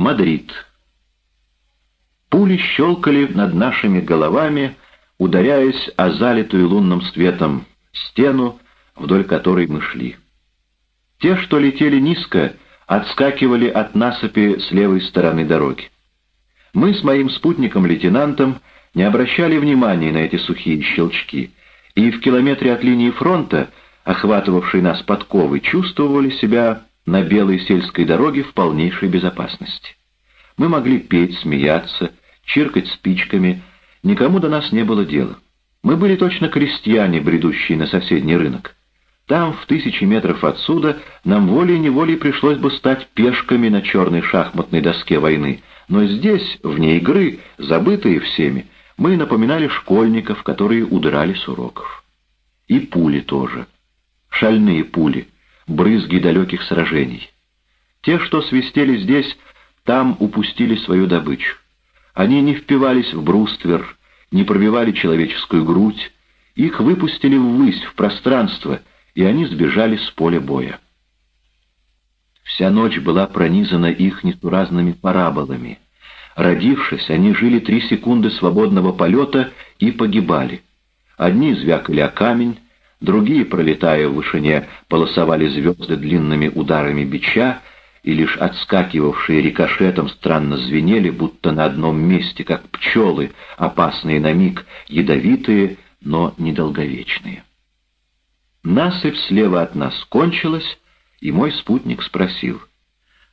Мадрид. Пули щелкали над нашими головами, ударяясь о залитую лунным светом стену, вдоль которой мы шли. Те, что летели низко, отскакивали от насыпи с левой стороны дороги. Мы с моим спутником-лейтенантом не обращали внимания на эти сухие щелчки, и в километре от линии фронта, охватывавшей нас подковы, чувствовали себя на белой сельской дороге в полнейшей безопасности. Мы могли петь, смеяться, чиркать спичками, никому до нас не было дела. Мы были точно крестьяне, бредущие на соседний рынок. Там, в тысячи метров отсюда, нам волей-неволей пришлось бы стать пешками на черной шахматной доске войны, но здесь, вне игры, забытые всеми, мы напоминали школьников, которые удрали с уроков. И пули тоже. Шальные пули — брызги далеких сражений. Те, что свистели здесь, там упустили свою добычу. Они не впивались в бруствер, не пробивали человеческую грудь, их выпустили ввысь, в пространство, и они сбежали с поля боя. Вся ночь была пронизана их несуразными параболами. Родившись, они жили три секунды свободного полета и погибали. Одни звякали о камень, Другие, пролетая в вышине, полосовали звезды длинными ударами бича, и лишь отскакивавшие рикошетом странно звенели, будто на одном месте, как пчелы, опасные на миг, ядовитые, но недолговечные. Насыпь слева от нас кончилась, и мой спутник спросил.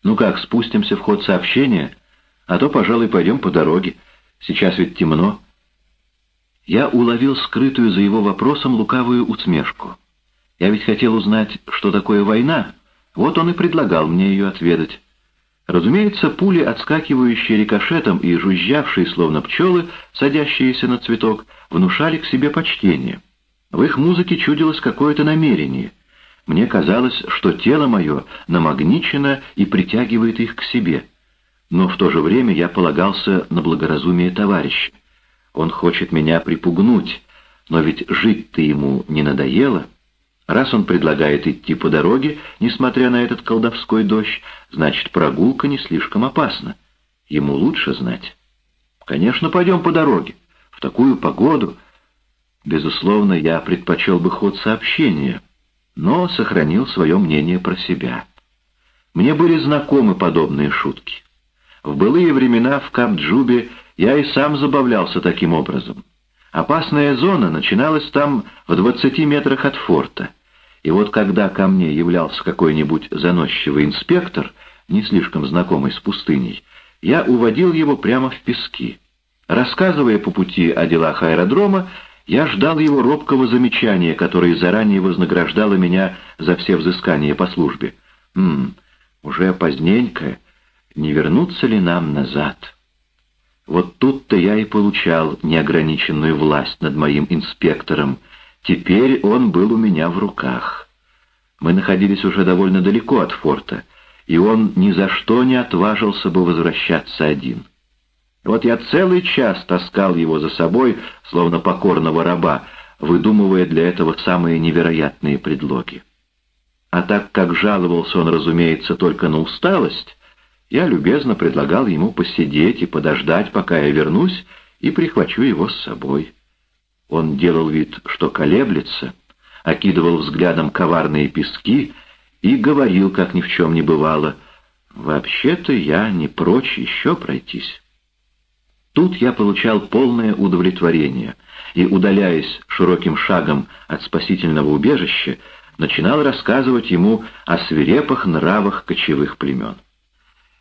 «Ну как, спустимся в ход сообщения? А то, пожалуй, пойдем по дороге. Сейчас ведь темно». Я уловил скрытую за его вопросом лукавую усмешку. Я ведь хотел узнать, что такое война, вот он и предлагал мне ее отведать. Разумеется, пули, отскакивающие рикошетом и жужжавшие, словно пчелы, садящиеся на цветок, внушали к себе почтение. В их музыке чудилось какое-то намерение. Мне казалось, что тело мое намагничено и притягивает их к себе. Но в то же время я полагался на благоразумие товарища. Он хочет меня припугнуть, но ведь жить-то ему не надоело. Раз он предлагает идти по дороге, несмотря на этот колдовской дождь, значит, прогулка не слишком опасна. Ему лучше знать. Конечно, пойдем по дороге. В такую погоду... Безусловно, я предпочел бы ход сообщения, но сохранил свое мнение про себя. Мне были знакомы подобные шутки. В былые времена в Камджубе я и сам забавлялся таким образом. Опасная зона начиналась там в двадцати метрах от форта. И вот когда ко мне являлся какой-нибудь заносчивый инспектор, не слишком знакомый с пустыней, я уводил его прямо в пески. Рассказывая по пути о делах аэродрома, я ждал его робкого замечания, которое заранее вознаграждало меня за все взыскания по службе. «Хм, уже поздненько, не вернуться ли нам назад?» Вот тут-то я и получал неограниченную власть над моим инспектором. Теперь он был у меня в руках. Мы находились уже довольно далеко от форта, и он ни за что не отважился бы возвращаться один. Вот я целый час таскал его за собой, словно покорного раба, выдумывая для этого самые невероятные предлоги. А так как жаловался он, разумеется, только на усталость, я любезно предлагал ему посидеть и подождать, пока я вернусь, и прихвачу его с собой. Он делал вид, что колеблется, окидывал взглядом коварные пески и говорил, как ни в чем не бывало, «Вообще-то я не прочь еще пройтись». Тут я получал полное удовлетворение и, удаляясь широким шагом от спасительного убежища, начинал рассказывать ему о свирепых нравах кочевых племен.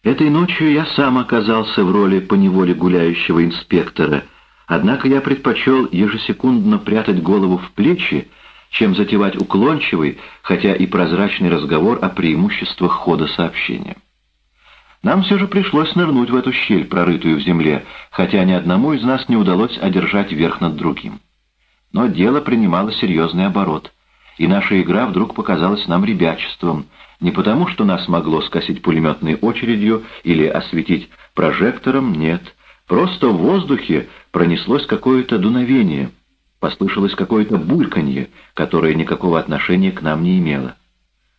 Этой ночью я сам оказался в роли поневоле гуляющего инспектора, однако я предпочел ежесекундно прятать голову в плечи, чем затевать уклончивый, хотя и прозрачный разговор о преимуществах хода сообщения. Нам все же пришлось нырнуть в эту щель, прорытую в земле, хотя ни одному из нас не удалось одержать верх над другим. Но дело принимало серьезный оборот, и наша игра вдруг показалась нам ребячеством — не потому, что нас могло скосить пулеметной очередью или осветить прожектором, нет. Просто в воздухе пронеслось какое-то дуновение, послышалось какое-то бульканье, которое никакого отношения к нам не имело.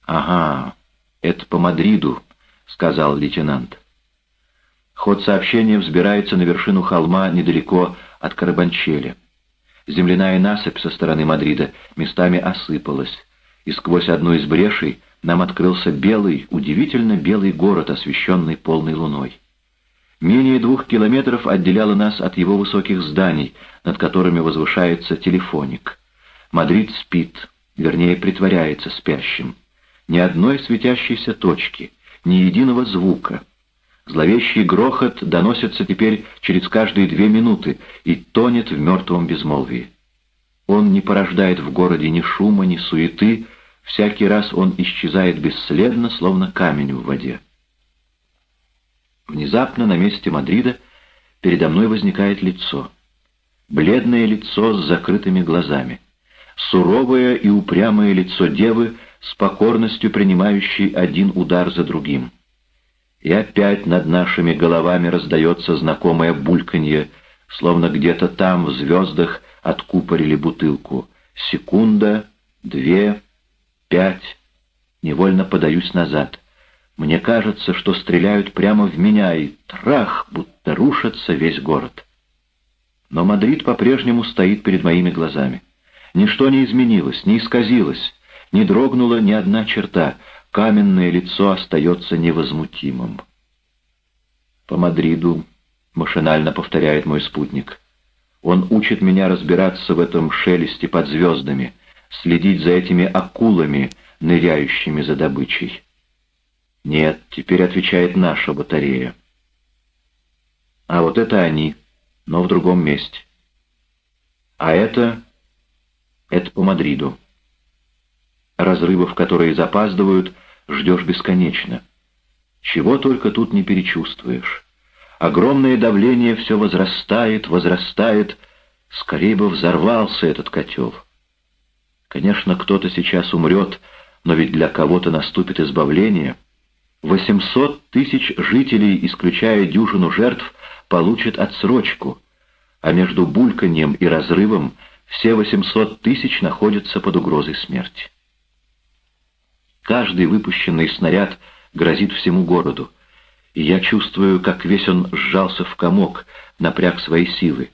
«Ага, это по Мадриду», — сказал лейтенант. Ход сообщения взбирается на вершину холма недалеко от Карабанчеля. Земляная насыпь со стороны Мадрида местами осыпалась, и сквозь одну из брешей нам открылся белый, удивительно белый город, освещенный полной луной. Менее двух километров отделяло нас от его высоких зданий, над которыми возвышается телефоник. Мадрид спит, вернее, притворяется спящим. Ни одной светящейся точки, ни единого звука. Зловещий грохот доносится теперь через каждые две минуты и тонет в мертвом безмолвии. Он не порождает в городе ни шума, ни суеты, всякий раз он исчезает бесследно, словно камень в воде. Внезапно на месте Мадрида передо мной возникает лицо. Бледное лицо с закрытыми глазами. Суровое и упрямое лицо девы с покорностью принимающей один удар за другим. И опять над нашими головами раздается знакомое бульканье, словно где-то там в звездах откупорили бутылку. Секунда, две, пять. Невольно подаюсь назад — мне кажется, что стреляют прямо в меня, и трах, будто рушится весь город. Но Мадрид по-прежнему стоит перед моими глазами. Ничто не изменилось, не исказилось, не дрогнула ни одна черта, каменное лицо остается невозмутимым. «По Мадриду», — машинально повторяет мой спутник, — «он учит меня разбираться в этом шелесте под звездами, следить за этими акулами, ныряющими за добычей». Нет, теперь отвечает наша батарея. А вот это они, но в другом месте. А это... это по Мадриду. Разрывов, которые запаздывают, ждешь бесконечно. Чего только тут не перечувствуешь. Огромное давление все возрастает, возрастает. Скорее бы взорвался этот котел. Конечно, кто-то сейчас умрет, но ведь для кого-то наступит избавление — 800 тысяч жителей, исключая дюжину жертв, получат отсрочку, а между бульканьем и разрывом все 800 тысяч находятся под угрозой смерти. Каждый выпущенный снаряд грозит всему городу, и я чувствую, как весь он сжался в комок, напряг свои силы.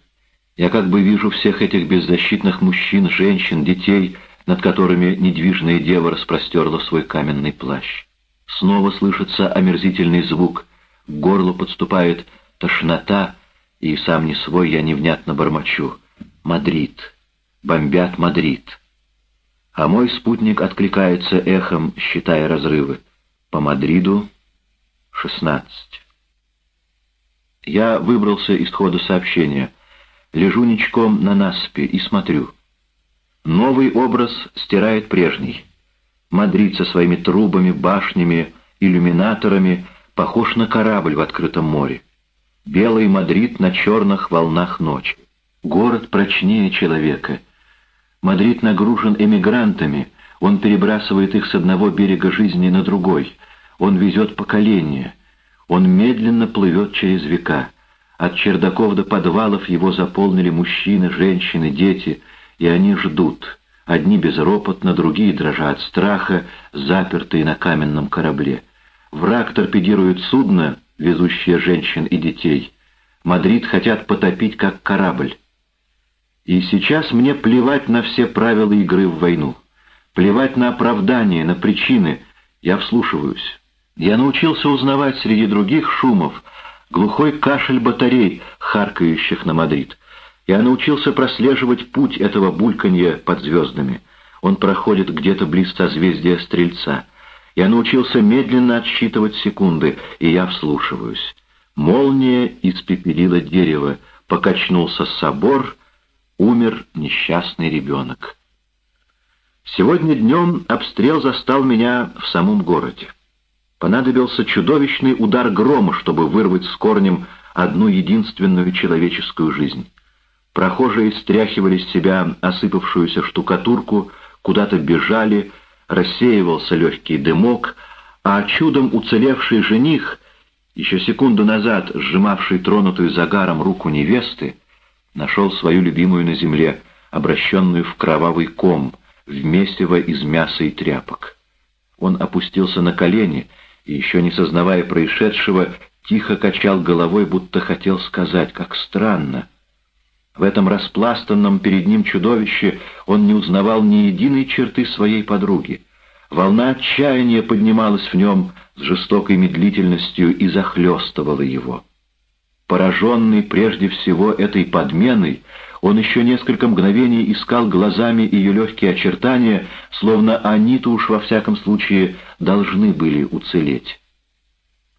Я как бы вижу всех этих беззащитных мужчин, женщин, детей, над которыми недвижная дева распростерла свой каменный плащ. Снова слышится омерзительный звук, к горлу подступает тошнота, и сам не свой я невнятно бормочу. Мадрид. Бомбят Мадрид. А мой спутник откликается эхом, считая разрывы. По Мадриду — шестнадцать. Я выбрался из хода сообщения. Лежу ничком на насыпи и смотрю. Новый образ стирает прежний. Мадрид со своими трубами, башнями, иллюминаторами похож на корабль в открытом море. Белый Мадрид на черных волнах ночи. Город прочнее человека. Мадрид нагружен эмигрантами, он перебрасывает их с одного берега жизни на другой. Он везет поколения. Он медленно плывет через века. От чердаков до подвалов его заполнили мужчины, женщины, дети, и они ждут. Одни безропотно, другие дрожа от страха, запертые на каменном корабле. Враг торпедирует судно, везущее женщин и детей. Мадрид хотят потопить, как корабль. И сейчас мне плевать на все правила игры в войну. Плевать на оправдания, на причины. Я вслушиваюсь. Я научился узнавать среди других шумов глухой кашель батарей, харкающих на Мадрид. Я научился прослеживать путь этого бульканья под звездами. Он проходит где-то близ созвездия Стрельца. Я научился медленно отсчитывать секунды, и я вслушиваюсь. Молния испепелила дерево, покачнулся собор, умер несчастный ребенок. Сегодня днем обстрел застал меня в самом городе. Понадобился чудовищный удар грома, чтобы вырвать с корнем одну единственную человеческую жизнь. Прохожие стряхивали с себя осыпавшуюся штукатурку, куда-то бежали, рассеивался легкий дымок, а чудом уцелевший жених, еще секунду назад сжимавший тронутую загаром руку невесты, нашел свою любимую на земле, обращенную в кровавый ком, в месиво из мяса и тряпок. Он опустился на колени и, еще не сознавая происшедшего, тихо качал головой, будто хотел сказать, как странно. В этом распластанном перед ним чудовище он не узнавал ни единой черты своей подруги. Волна отчаяния поднималась в нем с жестокой медлительностью и захлестывала его. Пораженный прежде всего этой подменой, он еще несколько мгновений искал глазами ее легкие очертания, словно они-то уж во всяком случае должны были уцелеть.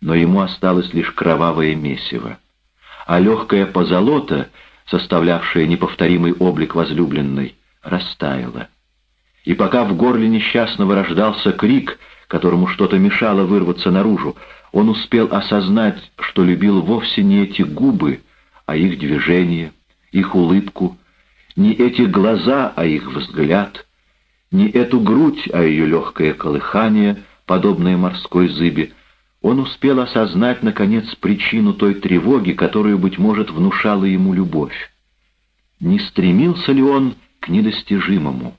Но ему осталось лишь кровавое месиво. А легкая позолота — составлявшая неповторимый облик возлюбленной, растаяла. И пока в горле несчастного рождался крик, которому что-то мешало вырваться наружу, он успел осознать, что любил вовсе не эти губы, а их движение, их улыбку, не эти глаза, а их взгляд, не эту грудь, а ее легкое колыхание, подобное морской зыбе, он успел осознать, наконец, причину той тревоги, которую, быть может, внушала ему любовь. Не стремился ли он к недостижимому?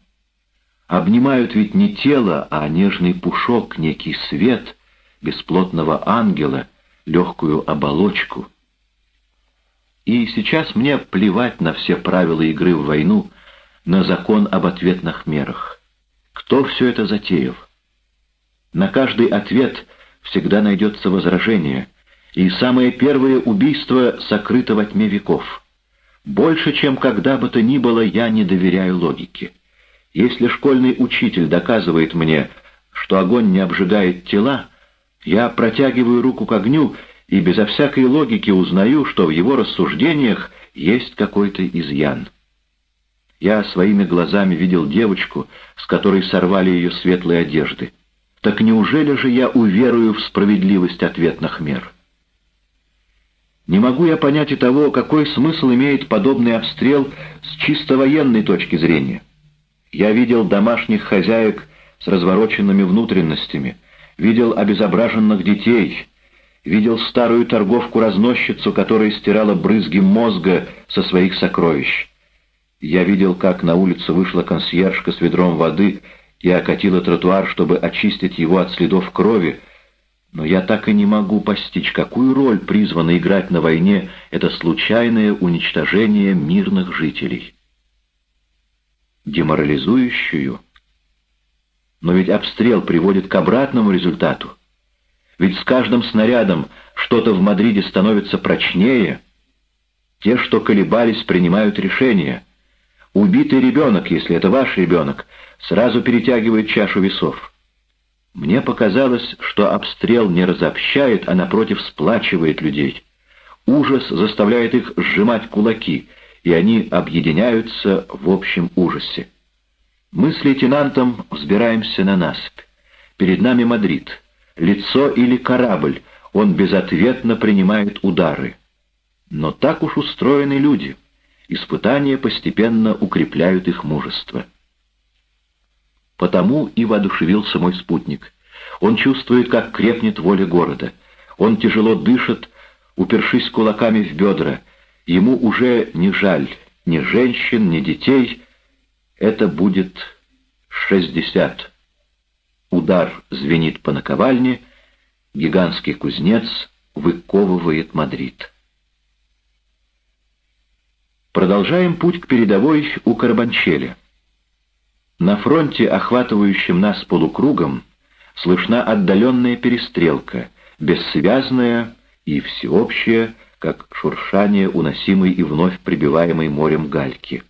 Обнимают ведь не тело, а нежный пушок, некий свет бесплотного ангела, легкую оболочку. И сейчас мне плевать на все правила игры в войну, на закон об ответных мерах. Кто все это затеял? На каждый ответ всегда найдется возражение, и самое первое убийство сокрыто во тьме веков. Больше, чем когда бы то ни было, я не доверяю логике. Если школьный учитель доказывает мне, что огонь не обжигает тела, я протягиваю руку к огню и безо всякой логики узнаю, что в его рассуждениях есть какой-то изъян. Я своими глазами видел девочку, с которой сорвали ее светлые одежды. Так неужели же я уверую в справедливость ответных мер? Не могу я понять и того, какой смысл имеет подобный обстрел с чисто военной точки зрения. Я видел домашних хозяек с развороченными внутренностями, видел обезображенных детей, видел старую торговку-разносчицу, которая стирала брызги мозга со своих сокровищ. Я видел, как на улицу вышла консьержка с ведром воды и окатила тротуар, чтобы очистить его от следов крови, но я так и не могу постичь, какую роль призвано играть на войне это случайное уничтожение мирных жителей. Деморализующую? Но ведь обстрел приводит к обратному результату. Ведь с каждым снарядом что-то в Мадриде становится прочнее. Те, что колебались, принимают решения. Убитый ребенок, если это ваш ребенок, сразу перетягивает чашу весов. Мне показалось, что обстрел не разобщает, а напротив сплачивает людей. Ужас заставляет их сжимать кулаки, и они объединяются в общем ужасе. Мы с лейтенантом взбираемся на насыпь. Перед нами Мадрид. Лицо или корабль, он безответно принимает удары. Но так уж устроены люди. Испытания постепенно укрепляют их мужество. Потому и воодушевился мой спутник. Он чувствует, как крепнет воля города. Он тяжело дышит, упершись кулаками в бедра. Ему уже не жаль ни женщин, ни детей. Это будет шестьдесят. Удар звенит по наковальне, гигантский кузнец выковывает Мадрид. Продолжаем путь к передовой у Карбанчеля. На фронте, охватывающем нас полукругом, слышна отдаленная перестрелка, бессвязная и всеобщая, как шуршание уносимой и вновь прибиваемой морем гальки.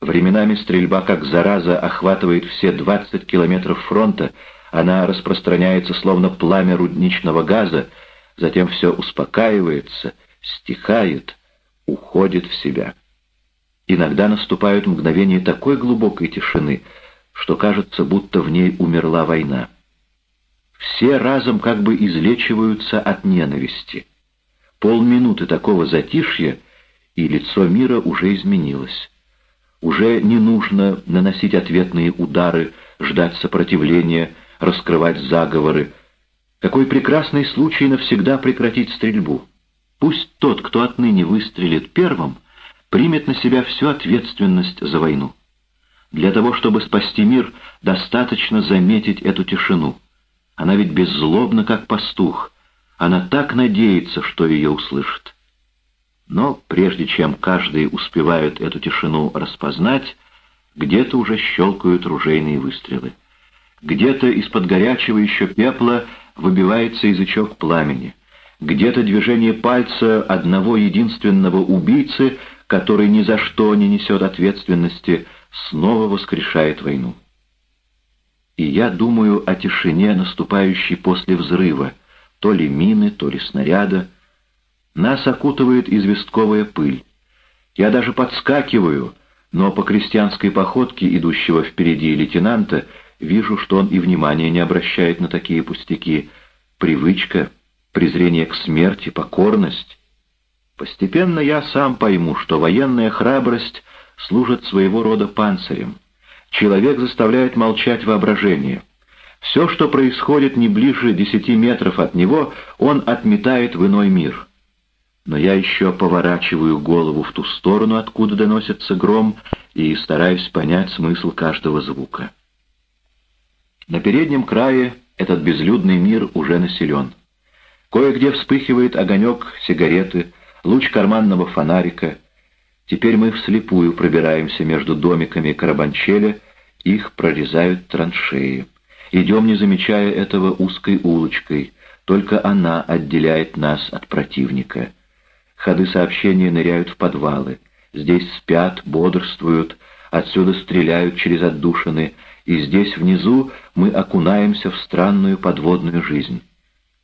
Временами стрельба, как зараза, охватывает все 20 километров фронта, она распространяется словно пламя рудничного газа, затем все успокаивается, стихает, уходит в себя. Иногда наступают мгновения такой глубокой тишины, что кажется, будто в ней умерла война. Все разом как бы излечиваются от ненависти. Полминуты такого затишья, и лицо мира уже изменилось. Уже не нужно наносить ответные удары, ждать сопротивления, раскрывать заговоры. Какой прекрасный случай навсегда прекратить стрельбу. Пусть тот, кто отныне выстрелит первым, — примет на себя всю ответственность за войну. Для того, чтобы спасти мир, достаточно заметить эту тишину. Она ведь беззлобна, как пастух. Она так надеется, что ее услышат. Но прежде чем каждый успевает эту тишину распознать, где-то уже щелкают ружейные выстрелы. Где-то из-под горячего еще пепла выбивается язычок пламени. Где-то движение пальца одного единственного убийцы, который ни за что не несет ответственности, снова воскрешает войну. И я думаю о тишине, наступающей после взрыва, то ли мины, то ли снаряда. Нас окутывает известковая пыль. Я даже подскакиваю, но по крестьянской походке идущего впереди лейтенанта вижу, что он и внимания не обращает на такие пустяки. Привычка, презрение к смерти, покорность. Постепенно я сам пойму, что военная храбрость служит своего рода панцирем. Человек заставляет молчать воображение. Все, что происходит не ближе десяти метров от него, он отметает в иной мир. Но я еще поворачиваю голову в ту сторону, откуда доносится гром, и стараюсь понять смысл каждого звука. На переднем крае этот безлюдный мир уже населен. Кое-где вспыхивает огонек сигареты, луч карманного фонарика. Теперь мы вслепую пробираемся между домиками Карабанчеля, их прорезают траншеи. Идем, не замечая этого, узкой улочкой. Только она отделяет нас от противника. Ходы сообщения ныряют в подвалы. Здесь спят, бодрствуют, отсюда стреляют через отдушины, и здесь внизу мы окунаемся в странную подводную жизнь.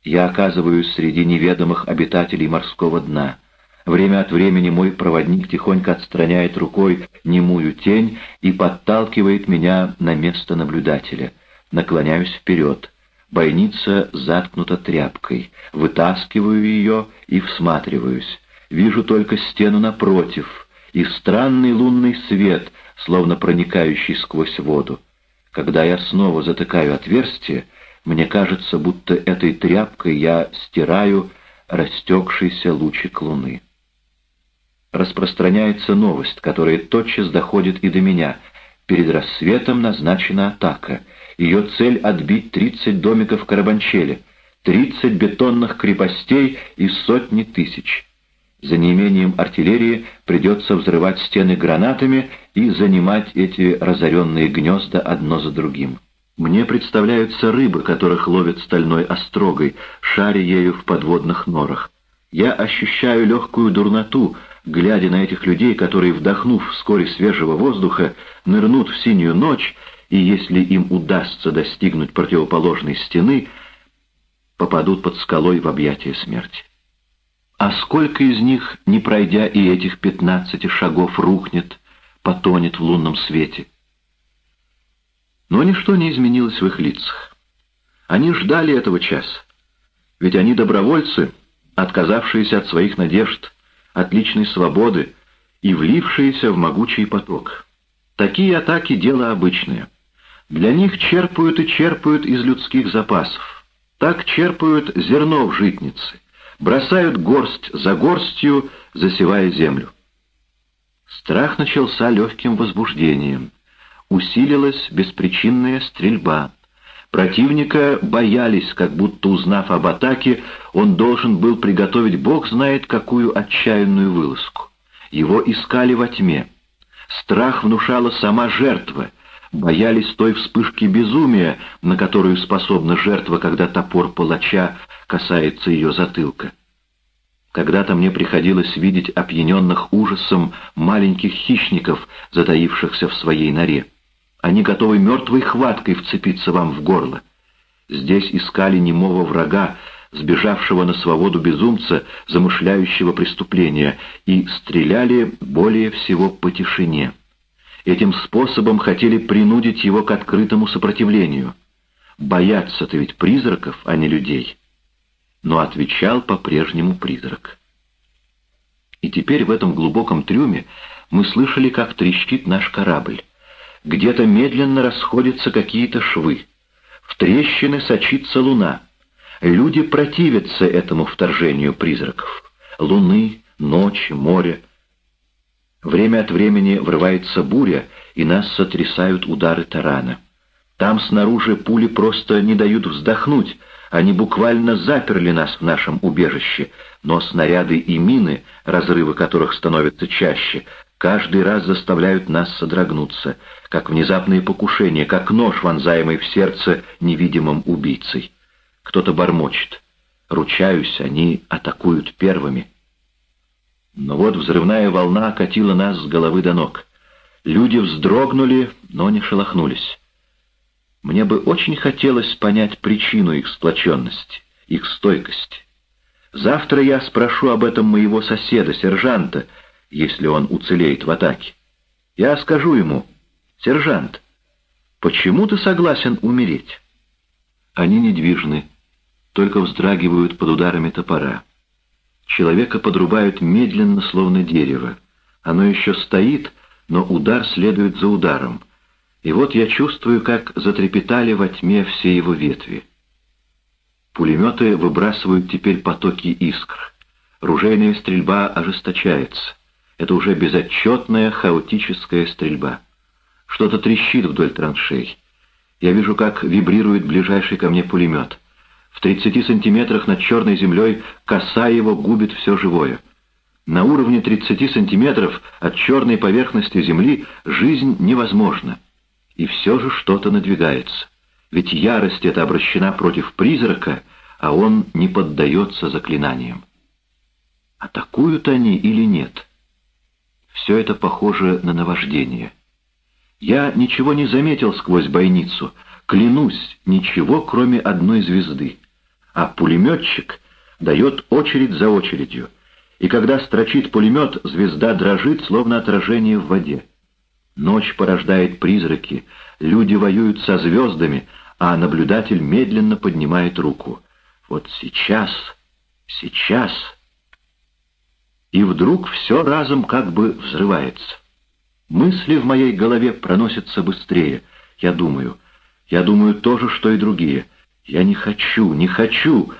Я оказываюсь среди неведомых обитателей морского дна. Время от времени мой проводник тихонько отстраняет рукой немую тень и подталкивает меня на место наблюдателя. Наклоняюсь вперед. Бойница заткнута тряпкой. Вытаскиваю ее и всматриваюсь. Вижу только стену напротив и странный лунный свет, словно проникающий сквозь воду. Когда я снова затыкаю отверстие, мне кажется, будто этой тряпкой я стираю растекшийся лучик луны. Распространяется новость, которая тотчас доходит и до меня. Перед рассветом назначена атака. Ее цель — отбить 30 домиков Карабанчеля, 30 бетонных крепостей и сотни тысяч. За неимением артиллерии придется взрывать стены гранатами и занимать эти разоренные гнезда одно за другим. Мне представляются рыбы, которых ловят стальной острогой, шаря ею в подводных норах. Я ощущаю легкую дурноту, глядя на этих людей, которые, вдохнув вскоре свежего воздуха, нырнут в синюю ночь, и если им удастся достигнуть противоположной стены, попадут под скалой в объятия смерти. А сколько из них, не пройдя и этих пятнадцати шагов, рухнет, потонет в лунном свете? Но ничто не изменилось в их лицах. Они ждали этого часа. Ведь они добровольцы, отказавшиеся от своих надежд, от личной свободы и влившиеся в могучий поток. Такие атаки — дело обычное. Для них черпают и черпают из людских запасов. Так черпают зерно в житнице, бросают горсть за горстью, засевая землю. Страх начался легким возбуждением усилилась беспричинная стрельба. Противника боялись, как будто узнав об атаке, он должен был приготовить бог знает какую отчаянную вылазку. Его искали во тьме. Страх внушала сама жертва, боялись той вспышки безумия, на которую способна жертва, когда топор палача касается ее затылка. Когда-то мне приходилось видеть опьяненных ужасом маленьких хищников, затаившихся в своей норе. Они готовы мертвой хваткой вцепиться вам в горло. Здесь искали немого врага, сбежавшего на свободу безумца, замышляющего преступления, и стреляли более всего по тишине. Этим способом хотели принудить его к открытому сопротивлению. Бояться-то ведь призраков, а не людей. Но отвечал по-прежнему призрак. И теперь в этом глубоком трюме мы слышали, как трещит наш корабль. Где-то медленно расходятся какие-то швы. В трещины сочится луна. Люди противятся этому вторжению призраков. Луны, ночи, море. Время от времени врывается буря, и нас сотрясают удары тарана. Там снаружи пули просто не дают вздохнуть, Они буквально заперли нас в нашем убежище, но снаряды и мины, разрывы которых становятся чаще, каждый раз заставляют нас содрогнуться, как внезапные покушения, как нож, вонзаемый в сердце невидимым убийцей. Кто-то бормочет. Ручаюсь, они атакуют первыми. Но вот взрывная волна окатила нас с головы до ног. Люди вздрогнули, но не шелохнулись. Мне бы очень хотелось понять причину их сплоченности, их стойкости. Завтра я спрошу об этом моего соседа, сержанта, если он уцелеет в атаке. Я скажу ему, сержант, почему ты согласен умереть? Они недвижны, только вздрагивают под ударами топора. Человека подрубают медленно, словно дерево. Оно еще стоит, но удар следует за ударом. И вот я чувствую, как затрепетали во тьме все его ветви. Пулеметы выбрасывают теперь потоки искр. Ружейная стрельба ожесточается. Это уже безотчетная хаотическая стрельба. Что-то трещит вдоль траншей. Я вижу, как вибрирует ближайший ко мне пулемет. В 30 сантиметрах над черной землей коса его губит все живое. На уровне 30 сантиметров от черной поверхности земли жизнь невозможна. И все же что-то надвигается. Ведь ярость эта обращена против призрака, а он не поддается заклинаниям. Атакуют они или нет? Все это похоже на наваждение. Я ничего не заметил сквозь бойницу. Клянусь, ничего, кроме одной звезды. А пулеметчик дает очередь за очередью. И когда строчит пулемет, звезда дрожит, словно отражение в воде. Ночь порождает призраки, люди воюют со звездами, а наблюдатель медленно поднимает руку. Вот сейчас, сейчас... И вдруг все разом как бы взрывается. Мысли в моей голове проносятся быстрее. Я думаю, я думаю то же, что и другие. Я не хочу, не хочу,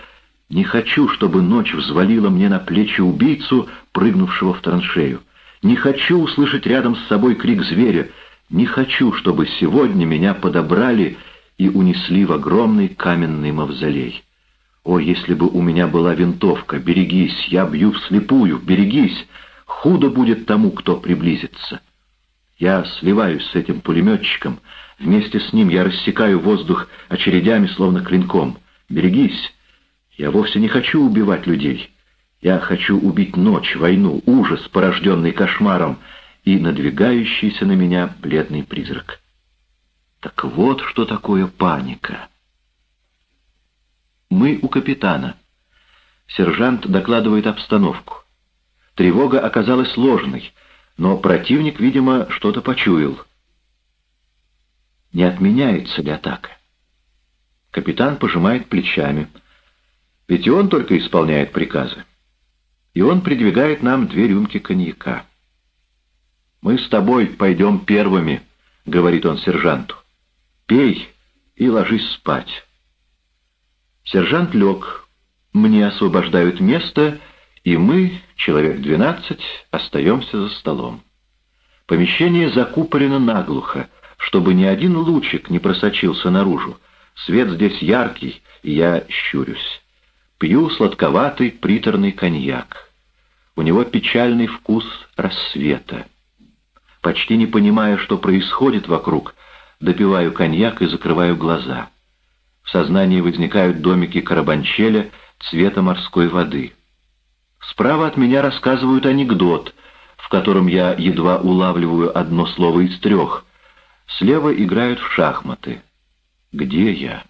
не хочу, чтобы ночь взвалила мне на плечи убийцу, прыгнувшего в траншею. Не хочу услышать рядом с собой крик зверя. Не хочу, чтобы сегодня меня подобрали и унесли в огромный каменный мавзолей. О, если бы у меня была винтовка! Берегись, я бью вслепую, берегись! Худо будет тому, кто приблизится. Я сливаюсь с этим пулеметчиком. Вместе с ним я рассекаю воздух очередями, словно клинком. Берегись! Я вовсе не хочу убивать людей. Я хочу убить ночь, войну, ужас, порожденный кошмаром, и надвигающийся на меня бледный призрак. Так вот, что такое паника. Мы у капитана. Сержант докладывает обстановку. Тревога оказалась ложной, но противник, видимо, что-то почуял. Не отменяется ли атака? Капитан пожимает плечами. Ведь и он только исполняет приказы и он придвигает нам две рюмки коньяка. «Мы с тобой пойдем первыми», — говорит он сержанту. «Пей и ложись спать». Сержант лег, мне освобождают место, и мы, человек двенадцать, остаемся за столом. Помещение закупорено наглухо, чтобы ни один лучик не просочился наружу. Свет здесь яркий, и я щурюсь. Пью сладковатый приторный коньяк. У него печальный вкус рассвета. Почти не понимая, что происходит вокруг, допиваю коньяк и закрываю глаза. В сознании возникают домики карабанчеля цвета морской воды. Справа от меня рассказывают анекдот, в котором я едва улавливаю одно слово из трех. Слева играют в шахматы. Где я?